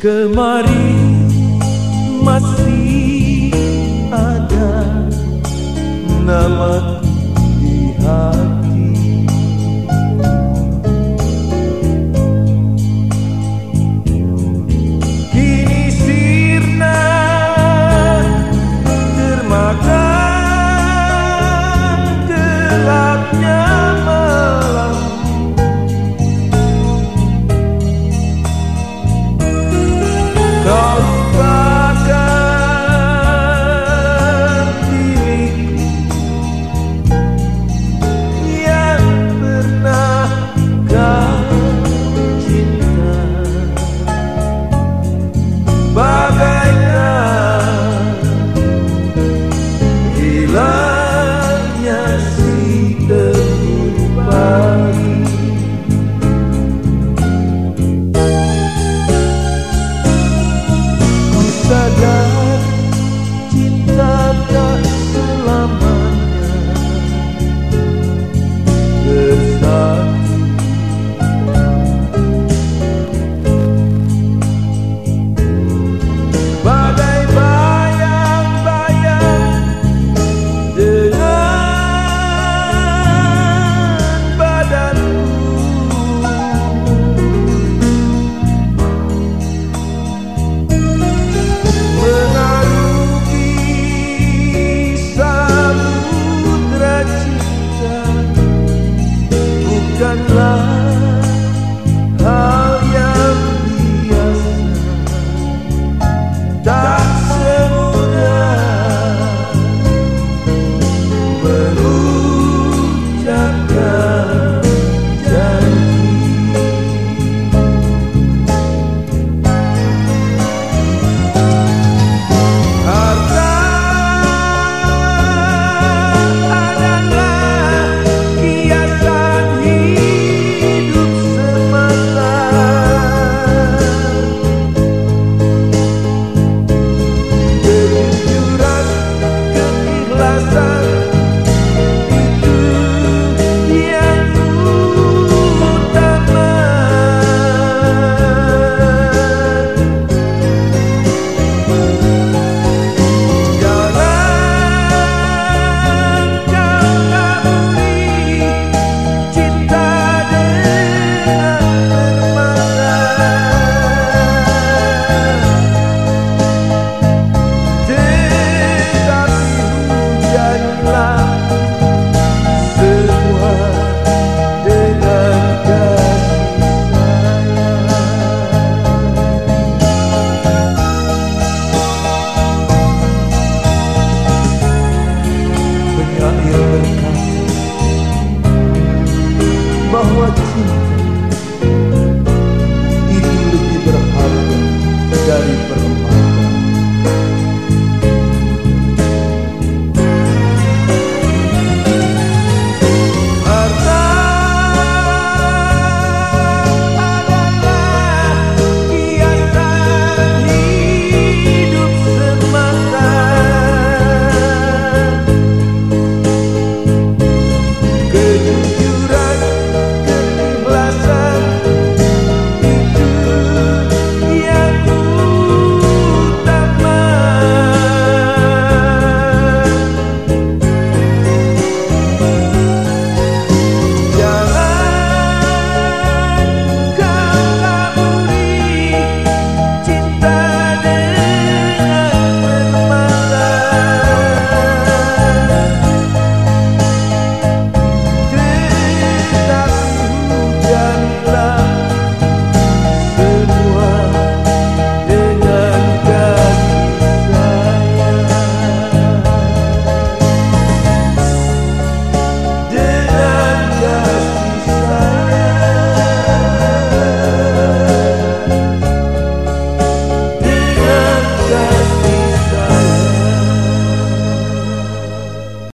kemari masih